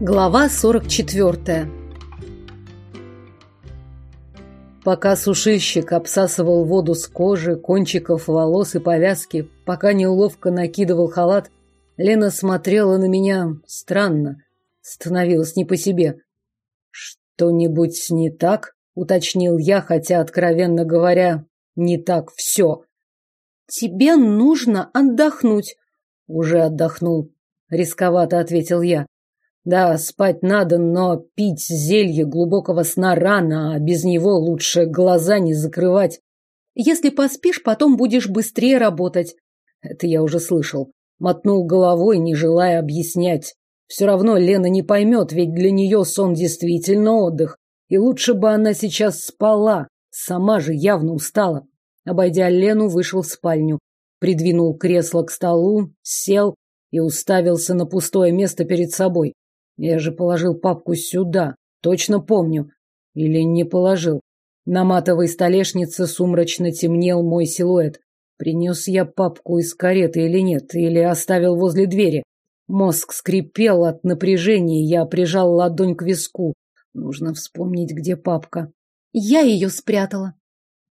Глава 44 Пока сушильщик обсасывал воду с кожи, кончиков волос и повязки, пока неловко накидывал халат, Лена смотрела на меня странно, становилась не по себе. «Что-нибудь не так?» — уточнил я, хотя, откровенно говоря, не так все. «Тебе нужно отдохнуть». «Уже отдохнул», — рисковато ответил я. «Да, спать надо, но пить зелье глубокого сна рано, а без него лучше глаза не закрывать». «Если поспишь, потом будешь быстрее работать». Это я уже слышал. Мотнул головой, не желая объяснять. Все равно Лена не поймет, ведь для нее сон действительно отдых. И лучше бы она сейчас спала, сама же явно устала. Обойдя Лену, вышел в спальню, придвинул кресло к столу, сел и уставился на пустое место перед собой. Я же положил папку сюда, точно помню. Или не положил. На матовой столешнице сумрачно темнел мой силуэт. Принес я папку из кареты или нет, или оставил возле двери. Мозг скрипел от напряжения, я прижал ладонь к виску. Нужно вспомнить, где папка. Я ее спрятала.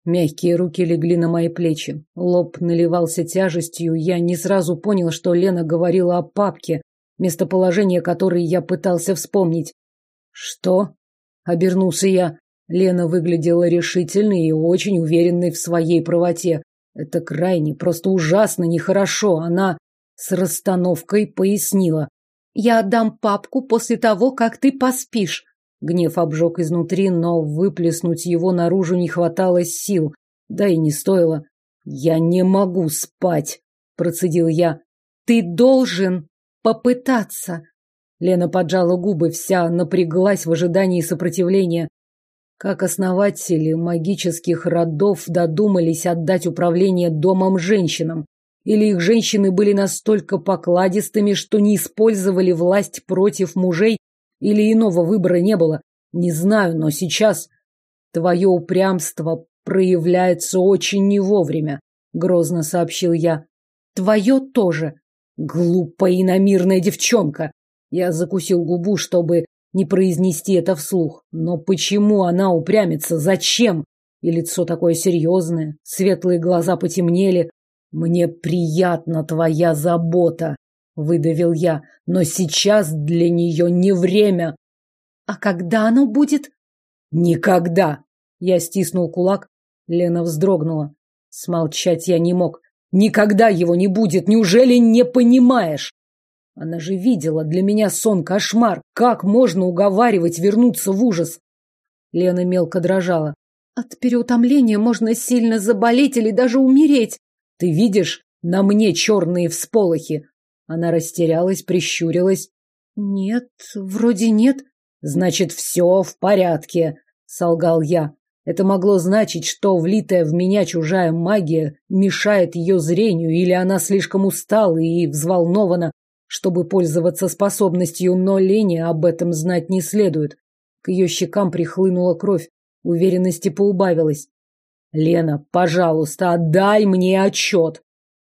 Мягкие руки легли на мои плечи. Лоб наливался тяжестью. Я не сразу понял, что Лена говорила о папке, местоположение которой я пытался вспомнить. «Что?» — обернулся я. Лена выглядела решительной и очень уверенной в своей правоте. Это крайне, просто ужасно нехорошо. Она с расстановкой пояснила. «Я отдам папку после того, как ты поспишь. Гнев обжег изнутри, но выплеснуть его наружу не хватало сил, да и не стоило. «Я не могу спать», — процедил я. «Ты должен попытаться». Лена поджала губы, вся напряглась в ожидании сопротивления. Как основатели магических родов додумались отдать управление домом женщинам? Или их женщины были настолько покладистыми, что не использовали власть против мужей или иного выбора не было. Не знаю, но сейчас твое упрямство проявляется очень не вовремя, грозно сообщил я. Твое тоже. Глупая и намирная девчонка. Я закусил губу, чтобы не произнести это вслух. Но почему она упрямится? Зачем? И лицо такое серьезное, светлые глаза потемнели. Мне приятна твоя забота, выдавил я, но сейчас для нее не время. А когда оно будет? Никогда. Я стиснул кулак, Лена вздрогнула. Смолчать я не мог. Никогда его не будет, неужели не понимаешь? Она же видела для меня сон кошмар. Как можно уговаривать вернуться в ужас? Лена мелко дрожала. От переутомления можно сильно заболеть или даже умереть. Ты видишь на мне черные всполохи? Она растерялась, прищурилась. Нет, вроде нет. Значит, все в порядке, солгал я. Это могло значить, что влитая в меня чужая магия мешает ее зрению, или она слишком устала и взволнована, чтобы пользоваться способностью, но Лене об этом знать не следует. К ее щекам прихлынула кровь, уверенности поубавилась. «Лена, пожалуйста, отдай мне отчет!»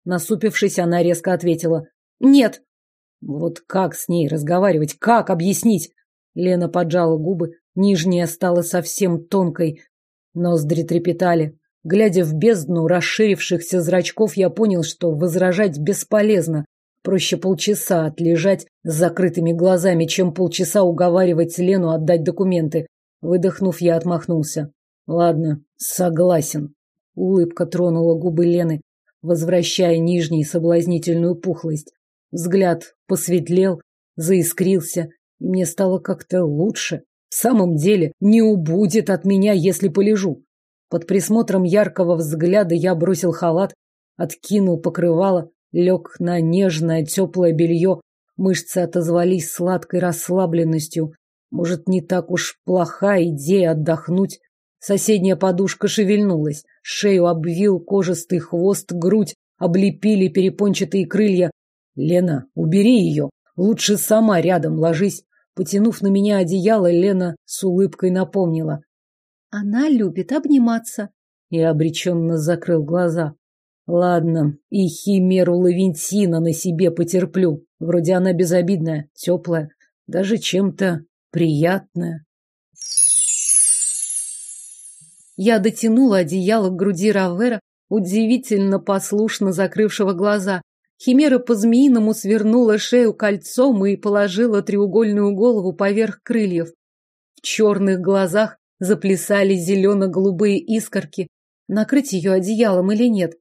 Насупившись, она резко ответила. Нет. Вот как с ней разговаривать? Как объяснить? Лена поджала губы, нижняя стала совсем тонкой. Ноздри трепетали. Глядя в бездну расширившихся зрачков, я понял, что возражать бесполезно. Проще полчаса отлежать с закрытыми глазами, чем полчаса уговаривать Лену отдать документы. Выдохнув, я отмахнулся. Ладно, согласен. Улыбка тронула губы Лены, возвращая нижней соблазнительную пухлость. Взгляд посветлел, заискрился, и мне стало как-то лучше. В самом деле, не убудет от меня, если полежу. Под присмотром яркого взгляда я бросил халат, откинул покрывало, лег на нежное теплое белье. Мышцы отозвались сладкой расслабленностью. Может, не так уж плоха идея отдохнуть. Соседняя подушка шевельнулась, шею обвил кожистый хвост, грудь облепили перепончатые крылья, Лена, убери ее. Лучше сама рядом ложись. Потянув на меня одеяло, Лена с улыбкой напомнила. Она любит обниматься. Я обреченно закрыл глаза. Ладно, и химеру Лавентина на себе потерплю. Вроде она безобидная, теплая. даже чем-то приятное. Я дотянула одеяло к груди Равера, удивительно послушно закрывшего глаза. Химера по-змеиному свернула шею кольцом и положила треугольную голову поверх крыльев. В черных глазах заплясали зелено-голубые искорки. Накрыть ее одеялом или нет?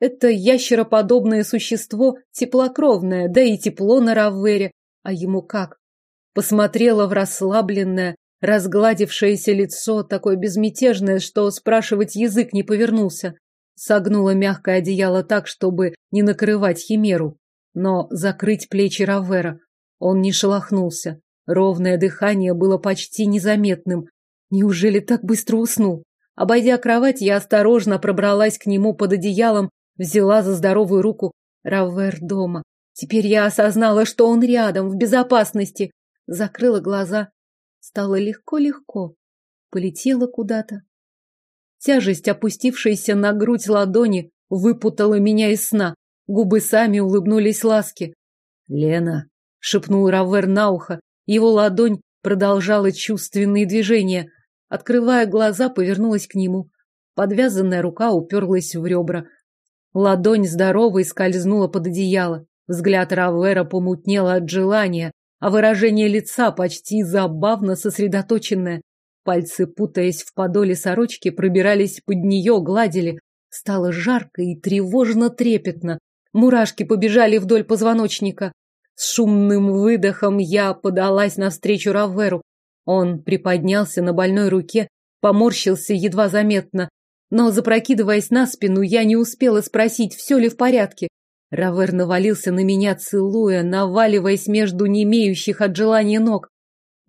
Это ящероподобное существо, теплокровное, да и тепло на Раввере. А ему как? Посмотрела в расслабленное, разгладившееся лицо, такое безмятежное, что спрашивать язык не повернулся. Согнула мягкое одеяло так, чтобы не накрывать химеру, но закрыть плечи Равера. Он не шелохнулся. Ровное дыхание было почти незаметным. Неужели так быстро уснул? Обойдя кровать, я осторожно пробралась к нему под одеялом, взяла за здоровую руку. Равер дома. Теперь я осознала, что он рядом, в безопасности. Закрыла глаза. Стало легко-легко. Полетела куда-то. Тяжесть, опустившаяся на грудь ладони, выпутала меня из сна. Губы сами улыбнулись ласки. «Лена», — шепнул Равер на ухо. Его ладонь продолжала чувственные движения. Открывая глаза, повернулась к нему. Подвязанная рука уперлась в ребра. Ладонь здоровой скользнула под одеяло. Взгляд Равера помутнел от желания, а выражение лица почти забавно сосредоточенное. Пальцы, путаясь в подоле сорочки, пробирались под нее, гладили. Стало жарко и тревожно трепетно. Мурашки побежали вдоль позвоночника. С шумным выдохом я подалась навстречу Раверу. Он приподнялся на больной руке, поморщился едва заметно. Но, запрокидываясь на спину, я не успела спросить, все ли в порядке. Равер навалился на меня, целуя, наваливаясь между немеющих от желания ног.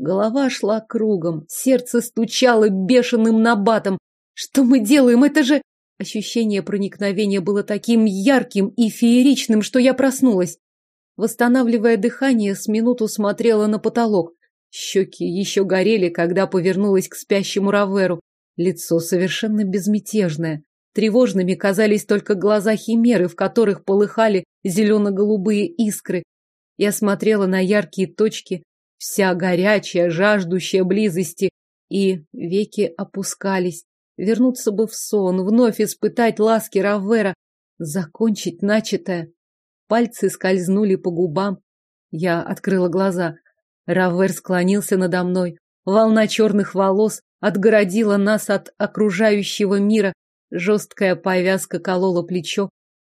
Голова шла кругом, сердце стучало бешеным набатом. Что мы делаем? Это же... Ощущение проникновения было таким ярким и фееричным, что я проснулась. Восстанавливая дыхание, с минуту смотрела на потолок. Щеки еще горели, когда повернулась к спящему Раверу. Лицо совершенно безмятежное. Тревожными казались только глаза химеры, в которых полыхали зелено-голубые искры. Я смотрела на яркие точки, вся горячая, жаждущая близости, и веки опускались. Вернуться бы в сон, вновь испытать ласки Равера, закончить начатое. Пальцы скользнули по губам. Я открыла глаза. Равер склонился надо мной. Волна черных волос отгородила нас от окружающего мира. Жесткая повязка колола плечо.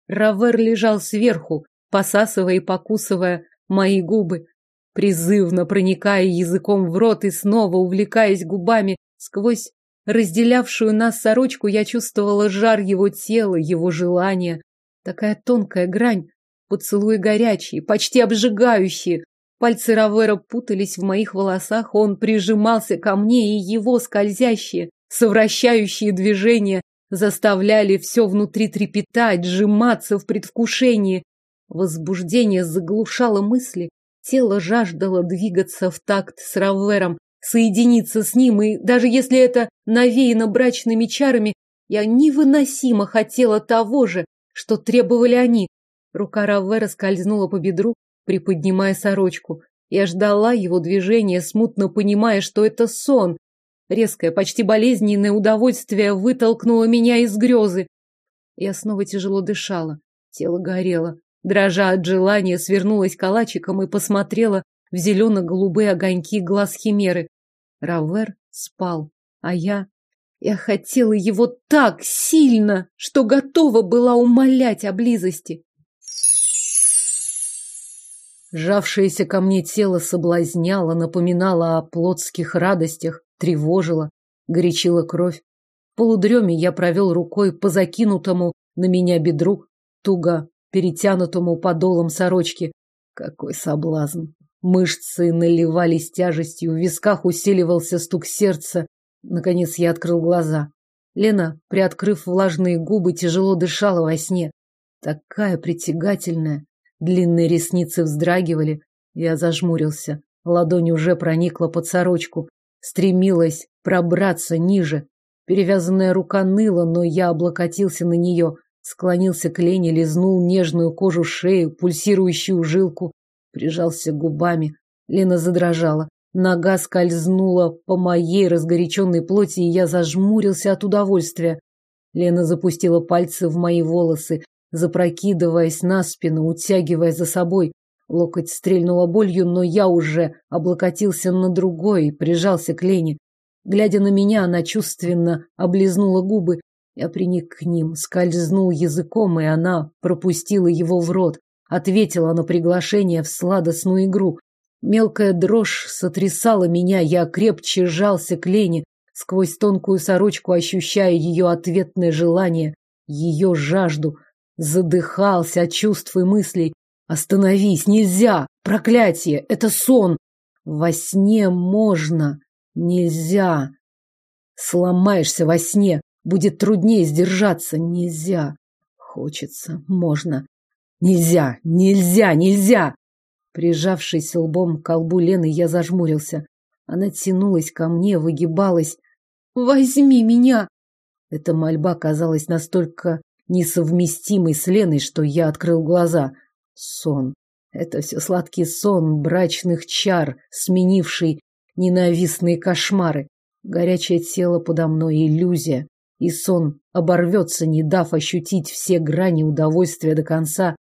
Равер лежал сверху, посасывая и покусывая мои губы призывно проникая языком в рот и снова увлекаясь губами сквозь разделявшую нас сорочку, я чувствовала жар его тела, его желания. Такая тонкая грань, поцелуи горячие, почти обжигающие. Пальцы Равера путались в моих волосах, он прижимался ко мне, и его скользящие, совращающие движения заставляли все внутри трепетать, сжиматься в предвкушении. Возбуждение заглушало мысли, Тело жаждало двигаться в такт с Равером, соединиться с ним, и даже если это навеяно брачными чарами, я невыносимо хотела того же, что требовали они. Рука Равера скользнула по бедру, приподнимая сорочку. Я ждала его движения, смутно понимая, что это сон. Резкое, почти болезненное удовольствие вытолкнуло меня из грезы. Я снова тяжело дышала, тело горело. Дрожа от желания, свернулась калачиком и посмотрела в зелено-голубые огоньки глаз химеры. Равер спал, а я... Я хотела его так сильно, что готова была умолять о близости. Жавшееся ко мне тело соблазняло, напоминало о плотских радостях, тревожило, горячило кровь. В полудреме я провел рукой по закинутому на меня бедру, туго перетянутому подолом сорочки. Какой соблазн! Мышцы наливались тяжестью, в висках усиливался стук сердца. Наконец я открыл глаза. Лена, приоткрыв влажные губы, тяжело дышала во сне. Такая притягательная. Длинные ресницы вздрагивали. Я зажмурился. Ладонь уже проникла под сорочку. Стремилась пробраться ниже. Перевязанная рука ныла, но я облокотился на нее. Склонился к Лене, лизнул нежную кожу шею, пульсирующую жилку, прижался губами. Лена задрожала. Нога скользнула по моей разгоряченной плоти, и я зажмурился от удовольствия. Лена запустила пальцы в мои волосы, запрокидываясь на спину, утягивая за собой. Локоть стрельнула болью, но я уже облокотился на другой и прижался к Лене. Глядя на меня, она чувственно облизнула губы. Я приник к ним, скользнул языком, и она пропустила его в рот, ответила на приглашение в сладостную игру. Мелкая дрожь сотрясала меня, я крепче сжался к Лене, сквозь тонкую сорочку ощущая ее ответное желание, ее жажду. Задыхался от чувств и мыслей. Остановись, нельзя! Проклятие! Это сон! Во сне можно, нельзя. Сломаешься во сне, будет труднее сдержаться, нельзя. Хочется, можно. Нельзя, нельзя, нельзя! Прижавшись лбом к колбу Лены, я зажмурился. Она тянулась ко мне, выгибалась. «Возьми меня!» Эта мольба казалась настолько несовместимой с Леной, что я открыл глаза. Сон. Это все сладкий сон брачных чар, сменивший ненавистные кошмары. Горячее тело подо мной — иллюзия. И сон оборвется, не дав ощутить все грани удовольствия до конца.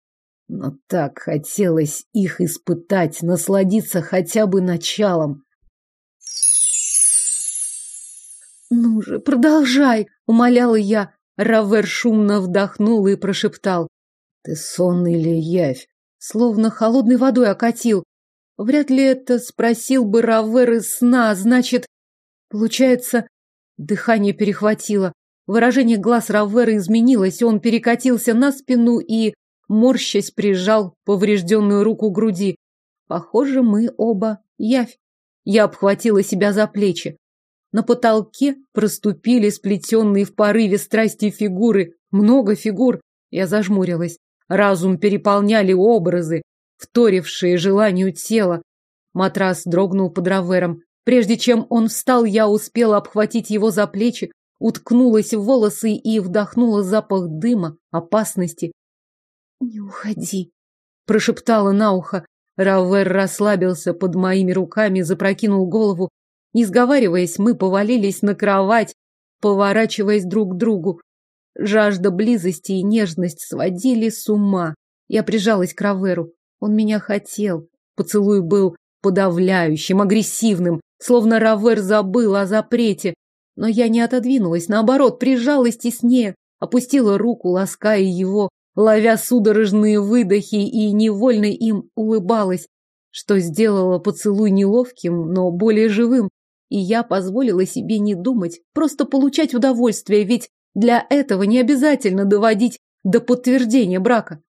Но так хотелось их испытать, насладиться хотя бы началом. «Ну же, продолжай!» — умоляла я. Равер шумно вдохнул и прошептал. «Ты сон или явь?» Словно холодной водой окатил. Вряд ли это спросил бы Равер из сна, значит... Получается, дыхание перехватило. Выражение глаз Равера изменилось, он перекатился на спину и морщась прижал поврежденную руку к груди. Похоже, мы оба явь. Я обхватила себя за плечи. На потолке проступили сплетенные в порыве страсти фигуры. Много фигур. Я зажмурилась. Разум переполняли образы, вторившие желанию тела. Матрас дрогнул под равером. Прежде чем он встал, я успела обхватить его за плечи, уткнулась в волосы и вдохнула запах дыма, опасности. «Не уходи», — прошептала на ухо. Равер расслабился под моими руками, запрокинул голову. Не сговариваясь, мы повалились на кровать, поворачиваясь друг к другу. Жажда близости и нежность сводили с ума. Я прижалась к Раверу. Он меня хотел. Поцелуй был подавляющим, агрессивным, словно Равер забыл о запрете. Но я не отодвинулась, наоборот, прижалась теснее, опустила руку, лаская его, ловя судорожные выдохи и невольно им улыбалась, что сделало поцелуй неловким, но более живым. И я позволила себе не думать, просто получать удовольствие, ведь для этого не обязательно доводить до подтверждения брака.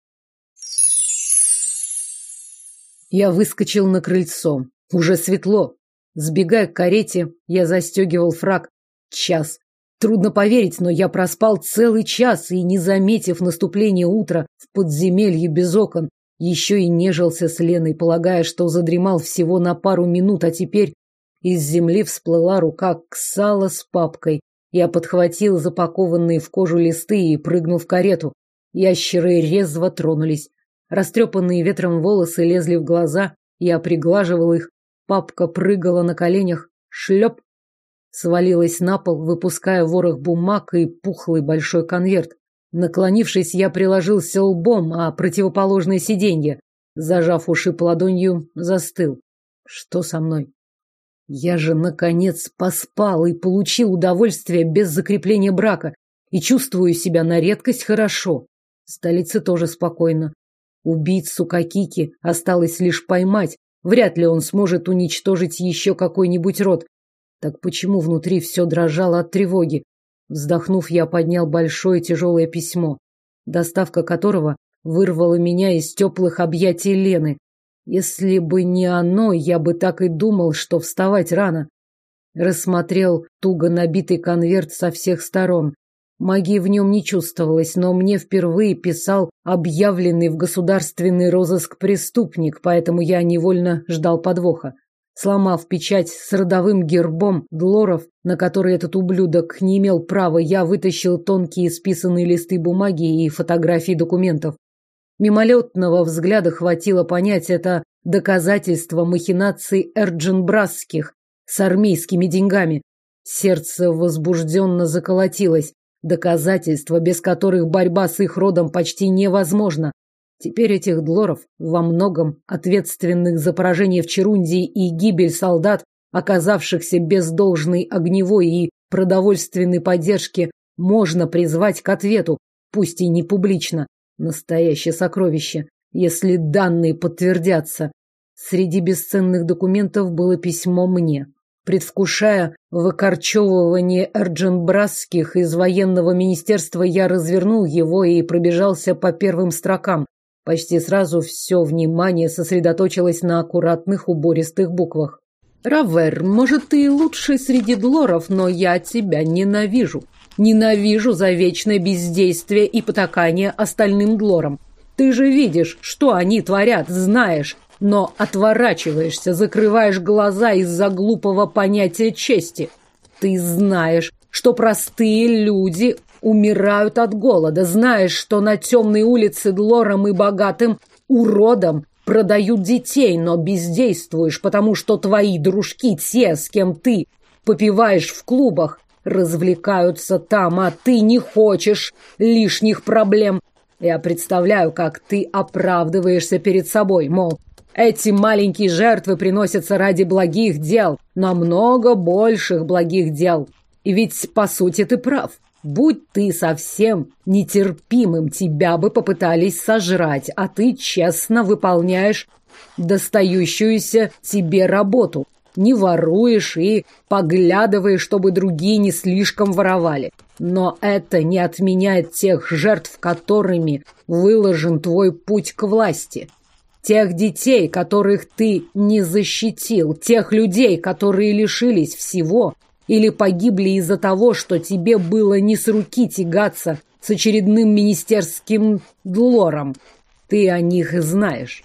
Я выскочил на крыльцо. Уже светло. Сбегая к карете, я застегивал фраг. Час. Трудно поверить, но я проспал целый час и, не заметив наступления утра в подземелье без окон, еще и нежился с Леной, полагая, что задремал всего на пару минут, а теперь из земли всплыла рука Ксала с папкой. Я подхватил запакованные в кожу листы и прыгнул в карету. Ящеры резво тронулись. Растрепанные ветром волосы лезли в глаза, я приглаживал их. Папка прыгала на коленях. Шлеп! Свалилась на пол, выпуская ворох бумаг и пухлый большой конверт. Наклонившись, я приложился лбом, а противоположное сиденье, зажав уши ладонью, застыл. Что со мной? Я же, наконец, поспал и получил удовольствие без закрепления брака и чувствую себя на редкость хорошо. В столице тоже спокойно. Убийцу Кокики осталось лишь поймать. Вряд ли он сможет уничтожить еще какой-нибудь род. Так почему внутри все дрожало от тревоги? Вздохнув, я поднял большое тяжелое письмо, доставка которого вырвала меня из теплых объятий Лены. Если бы не оно, я бы так и думал, что вставать рано. Рассмотрел туго набитый конверт со всех сторон. Магии в нем не чувствовалось, но мне впервые писал объявленный в государственный розыск преступник, поэтому я невольно ждал подвоха. Сломав печать с родовым гербом Длоров, на который этот ублюдок не имел права, я вытащил тонкие списанные листы бумаги и фотографии документов. Мимолетного взгляда хватило понять, это доказательства махинаций Эрджинбрасских с армейскими деньгами. Сердце возбужденно заколотилось. Доказательства, без которых борьба с их родом почти невозможна. Теперь этих длоров, во многом ответственных за поражение в Черундии и гибель солдат, оказавшихся без должной огневой и продовольственной поддержки, можно призвать к ответу, пусть и не публично. Настоящее сокровище, если данные подтвердятся. Среди бесценных документов было письмо мне. Предвкушая выкорчевывание Эрдженбрасских из военного министерства, я развернул его и пробежался по первым строкам. Почти сразу все внимание сосредоточилось на аккуратных убористых буквах. «Равер, может, ты лучший среди длоров, но я тебя ненавижу. Ненавижу за вечное бездействие и потакание остальным длорам. Ты же видишь, что они творят, знаешь, но отворачиваешься, закрываешь глаза из-за глупого понятия чести. Ты знаешь, что простые люди умирают от голода, знаешь, что на темной улице Длором и богатым уродом продают детей, но бездействуешь, потому что твои дружки, те, с кем ты попиваешь в клубах, развлекаются там, а ты не хочешь лишних проблем. Я представляю, как ты оправдываешься перед собой, мол, эти маленькие жертвы приносятся ради благих дел, намного больших благих дел. И ведь, по сути, ты прав. Будь ты совсем нетерпимым, тебя бы попытались сожрать, а ты честно выполняешь достающуюся тебе работу. Не воруешь и поглядываешь, чтобы другие не слишком воровали. Но это не отменяет тех жертв, которыми выложен твой путь к власти. Тех детей, которых ты не защитил, тех людей, которые лишились всего или погибли из-за того, что тебе было не с руки тягаться с очередным министерским длором. Ты о них знаешь.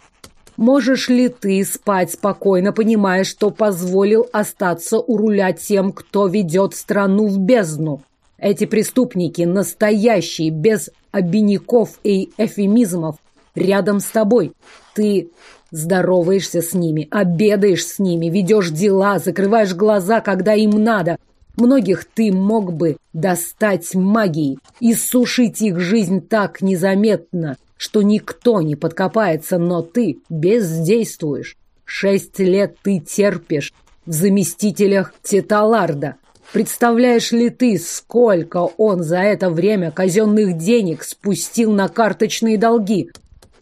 Можешь ли ты спать спокойно, понимая, что позволил остаться у руля тем, кто ведет страну в бездну? Эти преступники настоящие, без обиняков и эфемизмов, рядом с тобой. Ты здороваешься с ними, обедаешь с ними, ведешь дела, закрываешь глаза, когда им надо. Многих ты мог бы достать магией и сушить их жизнь так незаметно, что никто не подкопается, но ты бездействуешь. Шесть лет ты терпишь в заместителях Теталарда. Представляешь ли ты, сколько он за это время казенных денег спустил на карточные долги?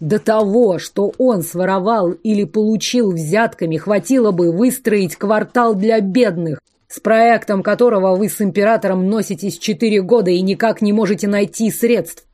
До того, что он своровал или получил взятками, хватило бы выстроить квартал для бедных, с проектом которого вы с императором носитесь четыре года и никак не можете найти средств.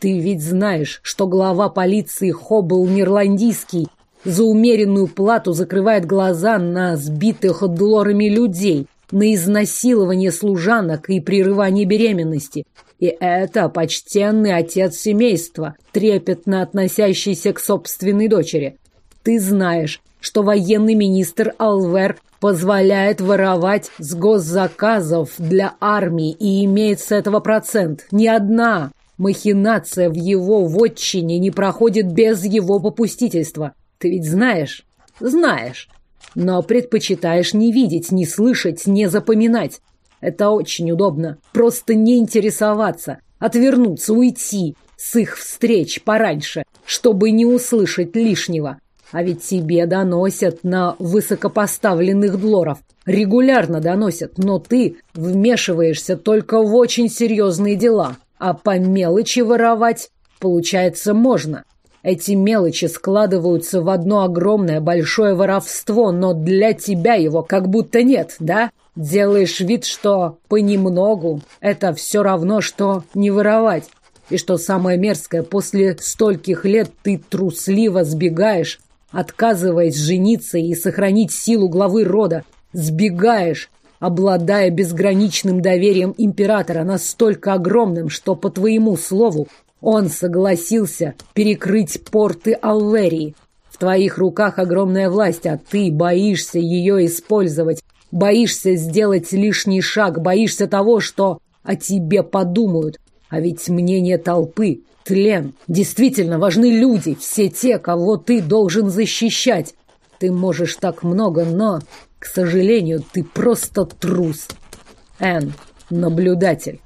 Ты ведь знаешь, что глава полиции Хоббл Нирландийский за умеренную плату закрывает глаза на сбитых долларами людей, на изнасилование служанок и прерывание беременности. И это почтенный отец семейства, трепетно относящийся к собственной дочери. Ты знаешь, что военный министр Алвер позволяет воровать с госзаказов для армии и имеет с этого процент. Ни одна махинация в его вотчине не проходит без его попустительства. Ты ведь знаешь? Знаешь. Но предпочитаешь не видеть, не слышать, не запоминать. Это очень удобно. Просто не интересоваться, отвернуться, уйти с их встреч пораньше, чтобы не услышать лишнего. А ведь тебе доносят на высокопоставленных длоров. Регулярно доносят, но ты вмешиваешься только в очень серьезные дела. А по мелочи воровать, получается, можно. Эти мелочи складываются в одно огромное большое воровство, но для тебя его как будто нет, да? Делаешь вид, что понемногу это все равно, что не воровать. И что самое мерзкое, после стольких лет ты трусливо сбегаешь, отказываясь жениться и сохранить силу главы рода. Сбегаешь, обладая безграничным доверием императора, настолько огромным, что, по твоему слову, он согласился перекрыть порты Алверии. В твоих руках огромная власть, а ты боишься ее использовать, Боишься сделать лишний шаг, боишься того, что о тебе подумают. А ведь мнение толпы, тлен, действительно важны люди, все те, кого ты должен защищать. ты можешь так много, но, к сожалению, ты просто трус. Эн, наблюдатель.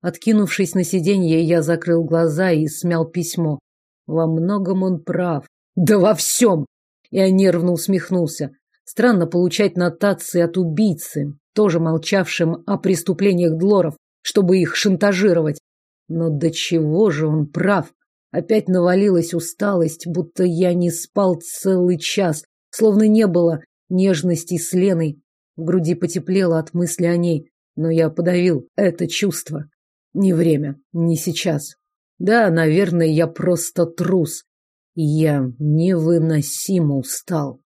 Откинувшись на сиденье, я закрыл глаза и смял письмо. Во многом он прав. Да во всем! Я нервно усмехнулся. Странно получать нотации от убийцы, тоже молчавшим о преступлениях Длоров, чтобы их шантажировать. Но до чего же он прав? Опять навалилась усталость, будто я не спал целый час, словно не было нежности с Леной. В груди потеплело от мысли о ней, но я подавил это чувство. Не время, не сейчас. Да, наверное, я просто трус. Я невыносимо устал.